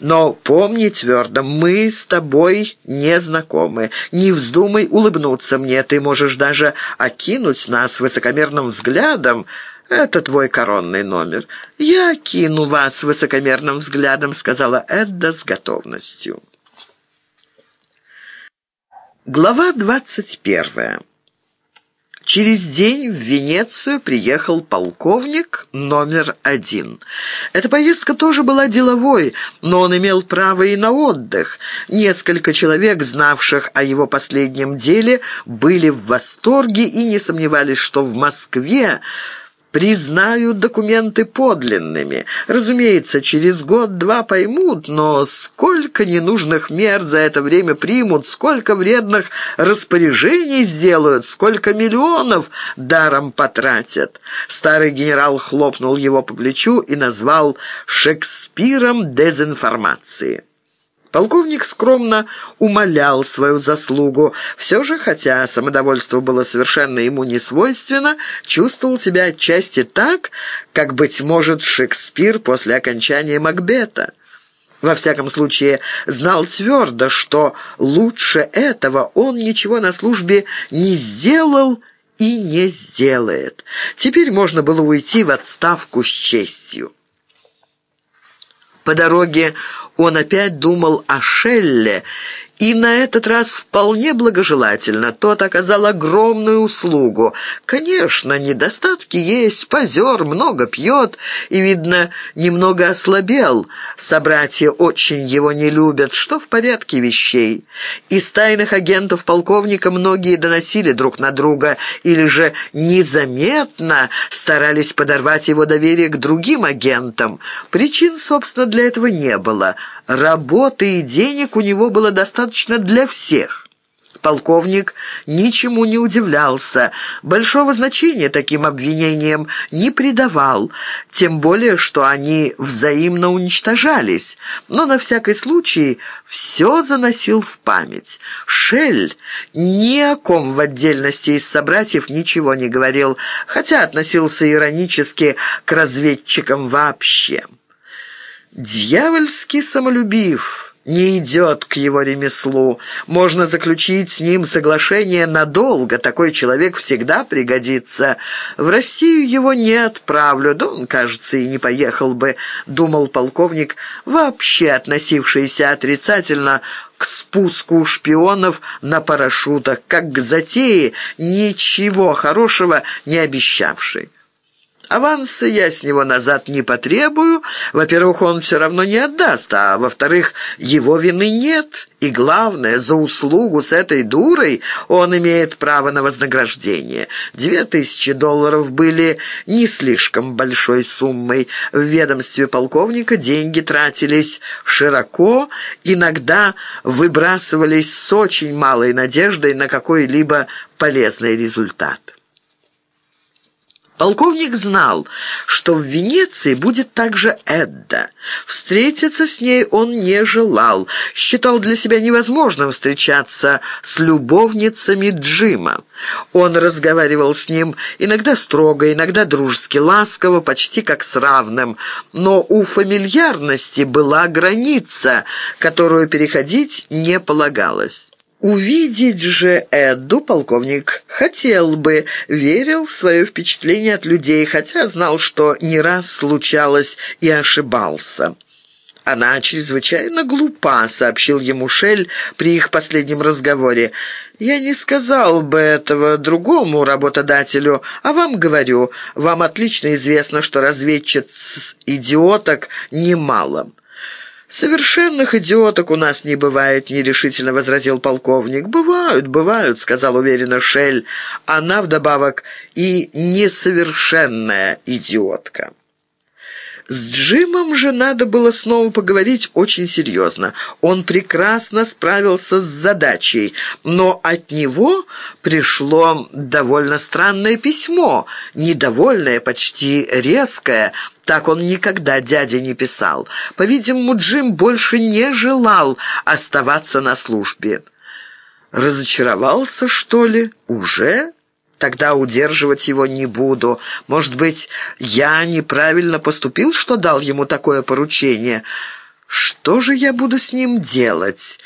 Но помни твердо, мы с тобой не знакомы. Не вздумай улыбнуться мне, ты можешь даже окинуть нас высокомерным взглядом. Это твой коронный номер. Я окину вас высокомерным взглядом», — сказала Эдда с готовностью. Глава двадцать первая. Через день в Венецию приехал полковник номер один. Эта поездка тоже была деловой, но он имел право и на отдых. Несколько человек, знавших о его последнем деле, были в восторге и не сомневались, что в Москве признают документы подлинными. Разумеется, через год-два поймут, но сколько ненужных мер за это время примут, сколько вредных распоряжений сделают, сколько миллионов даром потратят. Старый генерал хлопнул его по плечу и назвал «Шекспиром дезинформации». Полковник скромно умолял свою заслугу. Все же, хотя самодовольство было совершенно ему не свойственно, чувствовал себя отчасти так, как, быть может, Шекспир после окончания Макбета. Во всяком случае, знал твердо, что лучше этого он ничего на службе не сделал и не сделает. Теперь можно было уйти в отставку с честью. По дороге он опять думал о Шелле и на этот раз вполне благожелательно. Тот оказал огромную услугу. Конечно, недостатки есть, позер, много пьет и, видно, немного ослабел. Собратья очень его не любят, что в порядке вещей. Из тайных агентов полковника многие доносили друг на друга или же незаметно старались подорвать его доверие к другим агентам. Причин, собственно, для этого не было. Работы и денег у него было достаточно для всех. Полковник ничему не удивлялся, большого значения таким обвинениям не придавал, тем более, что они взаимно уничтожались, но на всякий случай все заносил в память. Шель ни о ком в отдельности из собратьев ничего не говорил, хотя относился иронически к разведчикам вообще. Дьявольски самолюбив, не идет к его ремеслу. Можно заключить с ним соглашение надолго, такой человек всегда пригодится. В Россию его не отправлю, да он, кажется, и не поехал бы, думал полковник, вообще относившийся отрицательно к спуску шпионов на парашютах, как к затее, ничего хорошего не обещавший. Аванса я с него назад не потребую. Во-первых, он все равно не отдаст, а во-вторых, его вины нет. И главное, за услугу с этой дурой он имеет право на вознаграждение. Две тысячи долларов были не слишком большой суммой. В ведомстве полковника деньги тратились широко, иногда выбрасывались с очень малой надеждой на какой-либо полезный результат. Полковник знал, что в Венеции будет также Эдда. Встретиться с ней он не желал, считал для себя невозможным встречаться с любовницами Джима. Он разговаривал с ним иногда строго, иногда дружески ласково, почти как с равным, но у фамильярности была граница, которую переходить не полагалось. Увидеть же Эдду полковник хотел бы, верил в свое впечатление от людей, хотя знал, что не раз случалось и ошибался. «Она чрезвычайно глупа», — сообщил ему Шель при их последнем разговоре. «Я не сказал бы этого другому работодателю, а вам говорю, вам отлично известно, что разведчиц-идиоток немало». «Совершенных идиоток у нас не бывает», — нерешительно возразил полковник. «Бывают, бывают», — сказал уверенно Шель. «Она вдобавок и несовершенная идиотка». С Джимом же надо было снова поговорить очень серьезно. Он прекрасно справился с задачей, но от него пришло довольно странное письмо, недовольное, почти резкое. Так он никогда дяде не писал. По-видимому, Джим больше не желал оставаться на службе. Разочаровался, что ли? Уже? Тогда удерживать его не буду. Может быть, я неправильно поступил, что дал ему такое поручение?» Что же я буду с ним делать?